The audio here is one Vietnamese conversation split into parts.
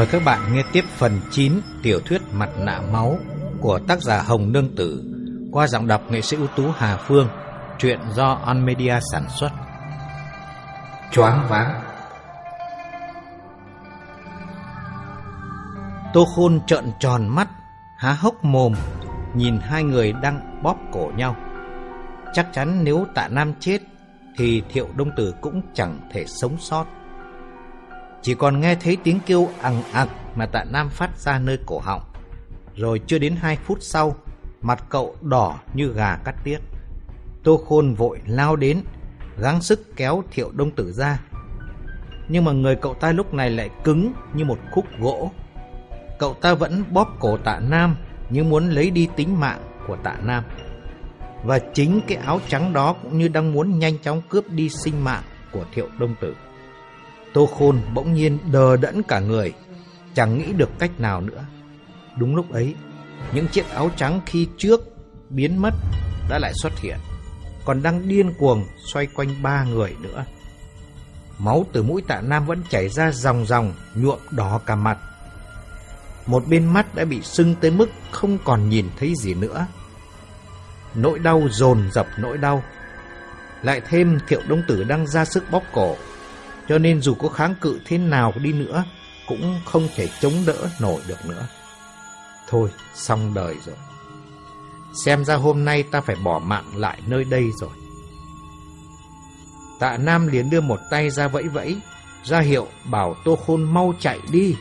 Mời các bạn nghe tiếp phần 9 tiểu thuyết Mặt nạ máu của tác giả Hồng Nương Tử qua giọng đọc nghệ sĩ ưu tú Hà Phương, truyện do On Media sản xuất. Choáng váng Tô Khôn trợn tròn mắt, há hốc mồm, nhìn hai người đang bóp cổ nhau. Chắc chắn nếu tạ Nam chết thì Thiệu Đông Tử cũng chẳng thể sống sót. Chỉ còn nghe thấy tiếng kêu ằng ặc mà tạ Nam phát ra nơi cổ họng. Rồi chưa đến hai phút sau, mặt cậu đỏ như gà cắt tiết. Tô Khôn vội lao đến, gắng sức kéo Thiệu Đông Tử ra. Nhưng mà người cậu ta lúc này lại cứng như một khúc gỗ. Cậu ta vẫn bóp cổ tạ Nam như muốn lấy đi tính mạng của tạ Nam. Và chính cái áo trắng đó cũng như đang muốn nhanh chóng cướp đi sinh mạng của Thiệu Đông Tử. Tô Khôn bỗng nhiên đờ đẫn cả người, chẳng nghĩ được cách nào nữa. Đúng lúc ấy, những chiếc áo trắng khi trước biến mất đã lại xuất hiện, còn đang điên cuồng xoay quanh ba người nữa. Máu từ mũi tạ Nam vẫn chảy ra dòng dòng nhuộm đỏ cả mặt. Một bên mắt đã bị sưng tới mức không còn nhìn thấy gì nữa. Nỗi đau dồn dập nỗi đau. Lại thêm thiệu đông tử đang ra sức bóp cổ, cho nên dù có kháng cự thế nào đi nữa, cũng không thể chống đỡ nổi được nữa. Thôi, xong đời rồi. Xem ra hôm nay ta phải bỏ mạng lại nơi đây rồi. Tạ Nam liền đưa một tay ra vẫy vẫy, ra hiệu bảo Tô Khôn mau chạy đi.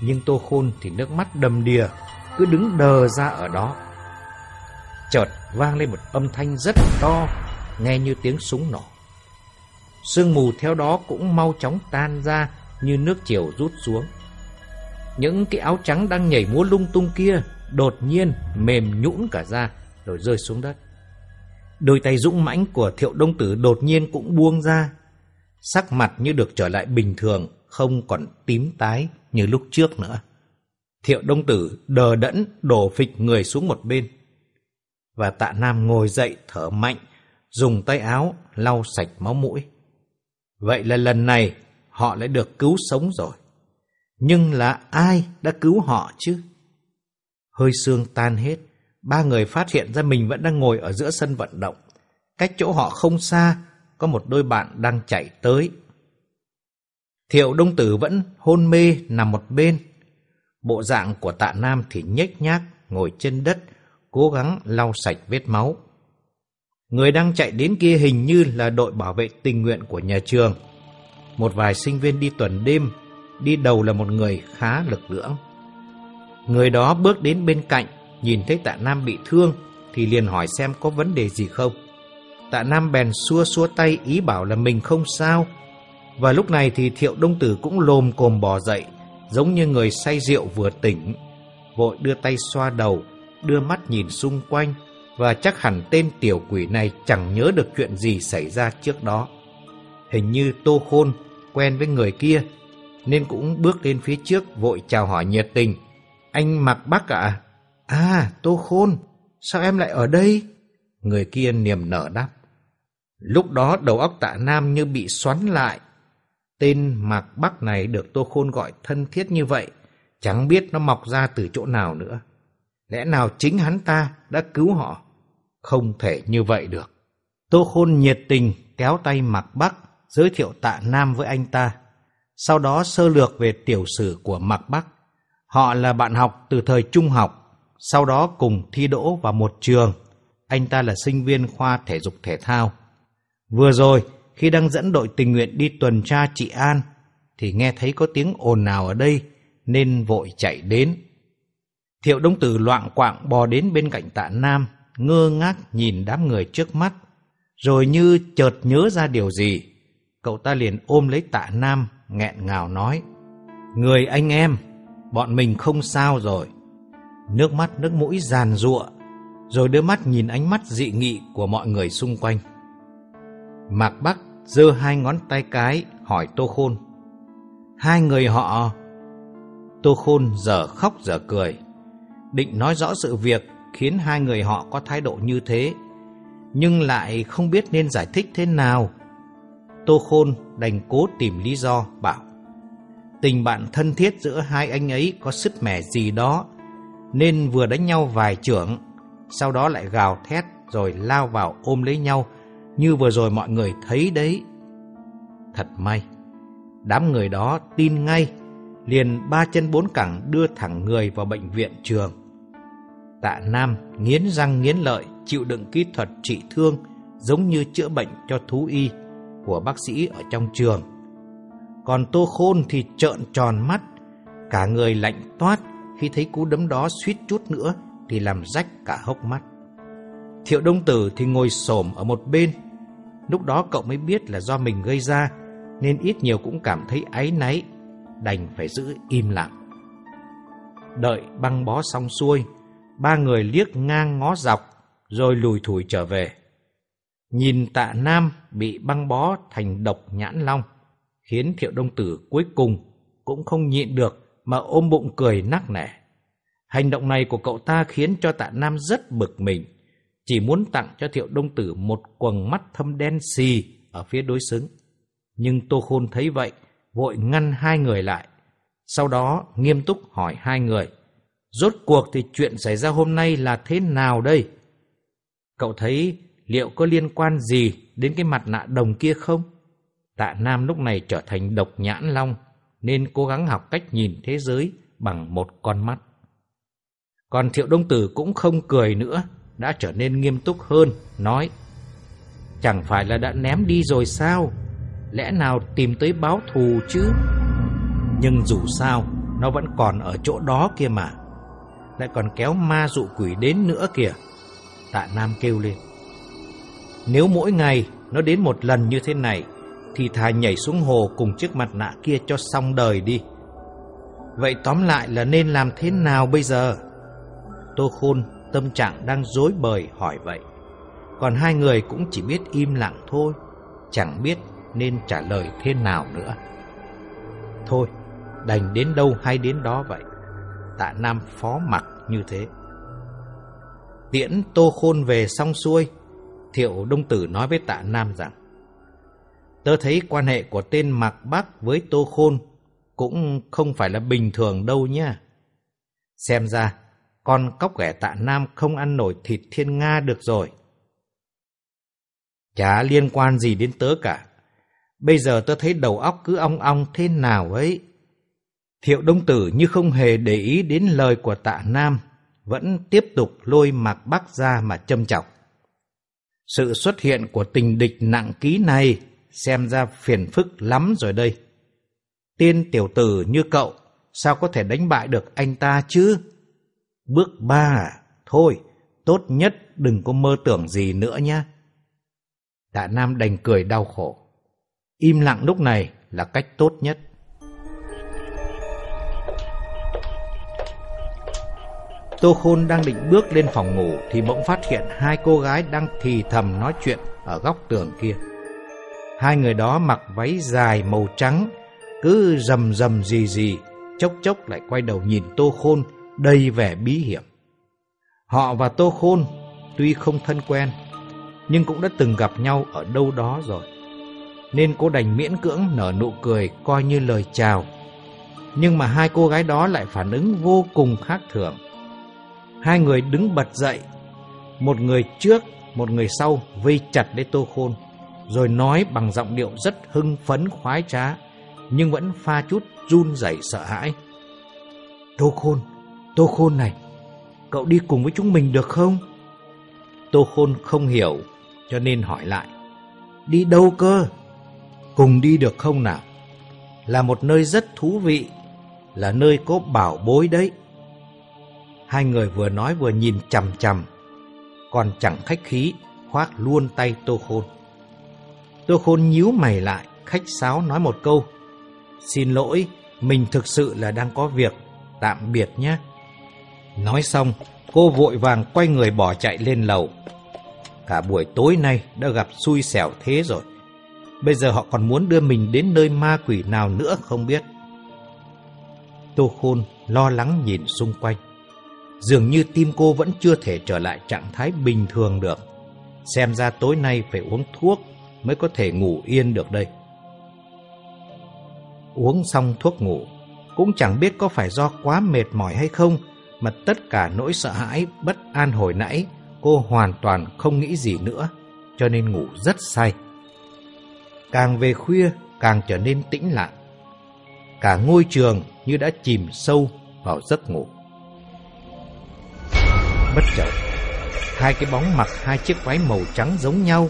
Nhưng Tô Khôn thì nước mắt đầm đìa, cứ đứng đờ ra ở đó. Chợt vang lên một âm thanh rất to, nghe như tiếng súng nổ. Sương mù theo đó cũng mau chóng tan ra như nước chiều rút xuống. Những cái áo trắng đang nhảy múa lung tung kia đột nhiên mềm nhũn cả ra rồi rơi xuống đất. Đôi tay dũng mãnh của thiệu đông tử đột nhiên cũng buông ra. Sắc mặt như được trở lại bình thường, không còn tím tái như lúc trước nữa. Thiệu đông tử đờ đẫn đổ phịch người xuống một bên. Và tạ nam ngồi dậy thở mạnh, dùng tay áo lau sạch máu mũi. Vậy là lần này họ lại được cứu sống rồi. Nhưng là ai đã cứu họ chứ? Hơi xương tan hết, ba người phát hiện ra mình vẫn đang ngồi ở giữa sân vận động. Cách chỗ họ không xa, có một đôi bạn đang chạy tới. Thiệu Đông Tử vẫn hôn mê nằm một bên. Bộ dạng của tạ Nam thì nhếch nhác, ngồi trên đất, cố gắng lau sạch vết máu. Người đang chạy đến kia hình như là đội bảo vệ tình nguyện của nhà trường. Một vài sinh viên đi tuần đêm, đi đầu là một người khá lực lưỡng. Người đó bước đến bên cạnh, nhìn thấy tạ Nam bị thương, thì liền hỏi xem có vấn đề gì không. Tạ Nam bèn xua xua tay ý bảo là mình không sao. Và lúc này thì Thiệu Đông Tử cũng lồm cồm bò dậy, giống như người say rượu vừa tỉnh. Vội đưa tay xoa đầu, đưa mắt nhìn xung quanh, và chắc hẳn tên tiểu quỷ này chẳng nhớ được chuyện gì xảy ra trước đó. Hình như Tô Khôn quen với người kia, nên cũng bước lên phía trước vội chào hỏi nhiệt tình. Anh mặc Bắc ạ? À? Tô Khôn, sao em lại ở đây? Người kia niềm nở đáp. Lúc đó đầu óc tạ Nam như bị xoắn lại. Tên Mạc Bắc này được Tô Khôn gọi thân thiết như vậy, chẳng biết nó mọc ra từ chỗ nào nữa. Lẽ nào chính hắn ta đã cứu họ? Không thể như vậy được. Tô Khôn nhiệt tình kéo tay Mạc Bắc giới thiệu tạ Nam với anh ta. Sau đó sơ lược về tiểu sử của Mạc Bắc. Họ là bạn học từ thời trung học, sau đó cùng thi đỗ vào một trường. Anh ta là sinh viên khoa thể dục thể thao. Vừa rồi, khi đang dẫn đội tình nguyện đi tuần tra trị an, thì nghe thấy có tiếng ồn nào ở đây, nên vội chạy đến. Thiệu Đông Tử loạn quạng bò đến bên cạnh tạ Nam, ngơ ngác nhìn đám người trước mắt. Rồi như chợt nhớ ra điều gì, cậu ta liền ôm lấy tạ Nam, nghẹn ngào nói. Người anh em, bọn mình không sao rồi. Nước mắt nước mũi giàn giụa, rồi đưa mắt nhìn ánh mắt dị nghị của mọi người xung quanh. Mạc Bắc giơ hai ngón tay cái hỏi Tô Khôn. Hai người họ... Tô Khôn giờ khóc giờ cười. Định nói rõ sự việc khiến hai người họ có thái độ như thế, nhưng lại không biết nên giải thích thế nào. Tô Khôn đành cố tìm lý do bảo Tình bạn thân thiết giữa hai anh ấy có sức mẻ gì đó, nên vừa đánh nhau vài trưởng, sau đó lại gào thét rồi lao vào ôm lấy nhau, như vừa rồi mọi người thấy đấy. Thật may, đám người đó tin ngay, liền ba chân bốn cẳng đưa thẳng người vào bệnh viện trường. Tạ Nam nghiến răng nghiến lợi chịu đựng kỹ thuật trị thương giống như chữa bệnh cho thú y của bác sĩ ở trong trường. Còn Tô Khôn thì trợn tròn mắt, cả người lạnh toát khi thấy cú đấm đó suýt chút nữa thì làm rách cả hốc mắt. Thiệu Đông Tử thì ngồi xổm ở một bên. Lúc đó cậu mới biết là do mình gây ra, nên ít nhiều cũng cảm thấy áy náy, đành phải giữ im lặng. Đợi băng bó xong xuôi, ba người liếc ngang ngó dọc, rồi lùi thủi trở về. Nhìn tạ Nam bị băng bó thành độc nhãn long, khiến Thiệu Đông Tử cuối cùng cũng không nhịn được mà ôm bụng cười nắc nẻ. Hành động này của cậu ta khiến cho tạ Nam rất bực mình, chỉ muốn tặng cho Thiệu Đông Tử một quầng mắt thâm đen xì ở phía đối xứng. Nhưng Tô Khôn thấy vậy, vội ngăn hai người lại. Sau đó nghiêm túc hỏi hai người, rốt cuộc thì chuyện xảy ra hôm nay là thế nào đây? Cậu thấy liệu có liên quan gì đến cái mặt nạ đồng kia không? Tạ Nam lúc này trở thành độc nhãn long, nên cố gắng học cách nhìn thế giới bằng một con mắt. Còn Thiệu Đông Tử cũng không cười nữa, đã trở nên nghiêm túc hơn, nói Chẳng phải là đã ném đi rồi sao? Lẽ nào tìm tới báo thù chứ? Nhưng dù sao, nó vẫn còn ở chỗ đó kia mà. Lại còn kéo ma dụ quỷ đến nữa kìa. Tạ Nam kêu lên. Nếu mỗi ngày nó đến một lần như thế này, thì thà nhảy xuống hồ cùng chiếc mặt nạ kia cho xong đời đi. Vậy tóm lại là nên làm thế nào bây giờ? Tô Khôn tâm trạng đang dối bời hỏi vậy. Còn hai người cũng chỉ biết im lặng thôi, chẳng biết nên trả lời thế nào nữa. Thôi, đành đến đâu hay đến đó vậy. Tạ Nam phó mặc như thế. Tiễn Tô Khôn về xong xuôi, Thiệu Đông Tử nói với Tạ Nam rằng Tớ thấy quan hệ của tên Mạc Bắc với Tô Khôn cũng không phải là bình thường đâu nha. Xem ra, con cóc ghẻ Tạ Nam không ăn nổi thịt thiên Nga được rồi. Chả liên quan gì đến tớ cả. Bây giờ tớ thấy đầu óc cứ ong ong thế nào ấy. Thiệu Đông Tử như không hề để ý đến lời của Tạ Nam, vẫn tiếp tục lôi Mạc Bắc ra mà châm chọc. Sự xuất hiện của tình địch nặng ký này xem ra phiền phức lắm rồi đây. Tiên tiểu tử như cậu, sao có thể đánh bại được anh ta chứ? Bước ba à? Thôi, tốt nhất đừng có mơ tưởng gì nữa nhé. Tạ Nam đành cười đau khổ. Im lặng lúc này là cách tốt nhất. Tô Khôn đang định bước lên phòng ngủ thì bỗng phát hiện hai cô gái đang thì thầm nói chuyện ở góc tường kia. Hai người đó mặc váy dài màu trắng, cứ rầm rầm gì gì, chốc chốc lại quay đầu nhìn Tô Khôn đầy vẻ bí hiểm. Họ và Tô Khôn tuy không thân quen, nhưng cũng đã từng gặp nhau ở đâu đó rồi. Nên cô đành miễn cưỡng nở nụ cười coi như lời chào. Nhưng mà hai cô gái đó lại phản ứng vô cùng khác thường. Hai người đứng bật dậy, một người trước, một người sau vây chặt lấy Tô Khôn, rồi nói bằng giọng điệu rất hưng phấn khoái trá, nhưng vẫn pha chút run rẩy sợ hãi. Tô Khôn, Tô Khôn này, cậu đi cùng với chúng mình được không? Tô Khôn không hiểu, cho nên hỏi lại. Đi đâu cơ? Cùng đi được không nào? Là một nơi rất thú vị, là nơi có bảo bối đấy. Hai người vừa nói vừa nhìn chằm chằm, còn chẳng khách khí, khoác luôn tay Tô Khôn. Tô Khôn nhíu mày lại, khách sáo nói một câu. Xin lỗi, mình thực sự là đang có việc, tạm biệt nhé. Nói xong, cô vội vàng quay người bỏ chạy lên lầu. Cả buổi tối nay đã gặp xui xẻo thế rồi. Bây giờ họ còn muốn đưa mình đến nơi ma quỷ nào nữa không biết. Tô Khôn lo lắng nhìn xung quanh. Dường như tim cô vẫn chưa thể trở lại trạng thái bình thường được. Xem ra tối nay phải uống thuốc mới có thể ngủ yên được đây. Uống xong thuốc ngủ, Cũng chẳng biết có phải do quá mệt mỏi hay không mà tất cả nỗi sợ hãi bất an hồi nãy cô hoàn toàn không nghĩ gì nữa cho nên ngủ rất say. Càng về khuya càng trở nên tĩnh lặng. Cả ngôi trường như đã chìm sâu vào giấc ngủ. Bất chợt, hai cái bóng mặc hai chiếc váy màu trắng giống nhau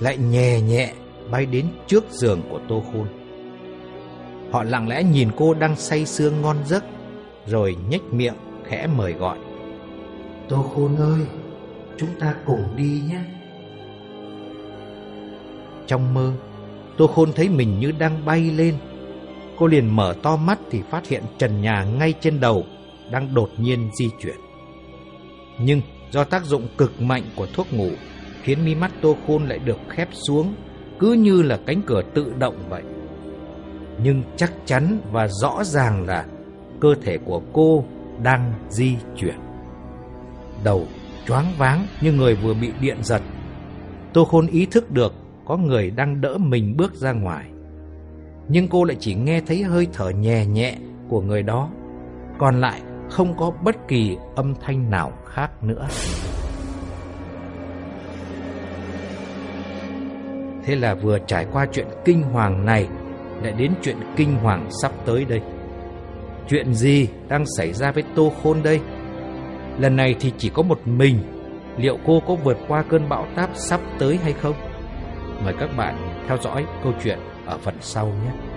lại nhẹ nhẹ bay đến trước giường của Tô Khôn. Họ lặng lẽ nhìn cô đang say sưa ngon giấc, rồi nhếch miệng khẽ mời gọi. Tô Khôn ơi, chúng ta cùng đi nhé. Trong mơ, Tô Khôn thấy mình như đang bay lên. Cô liền mở to mắt thì phát hiện trần nhà ngay trên đầu đang đột nhiên di chuyển. Nhưng do tác dụng cực mạnh của thuốc ngủ khiến mi mắt Tô Khôn lại được khép xuống cứ như là cánh cửa tự động vậy. Nhưng chắc chắn và rõ ràng là cơ thể của cô đang di chuyển. Đầu choáng váng như người vừa bị điện giật. Tô Khôn ý thức được có người đang đỡ mình bước ra ngoài. Nhưng cô lại chỉ nghe thấy hơi thở nhẹ nhẹ của người đó, còn lại không có bất kỳ âm thanh nào khác nữa. Thế là vừa trải qua chuyện kinh hoàng này lại đến chuyện kinh hoàng sắp tới đây. Chuyện gì đang xảy ra với Tô Khôn đây? Lần này thì chỉ có một mình, liệu cô có vượt qua cơn bão táp sắp tới hay không? Mời các bạn theo dõi câu chuyện ở phần sau nhé.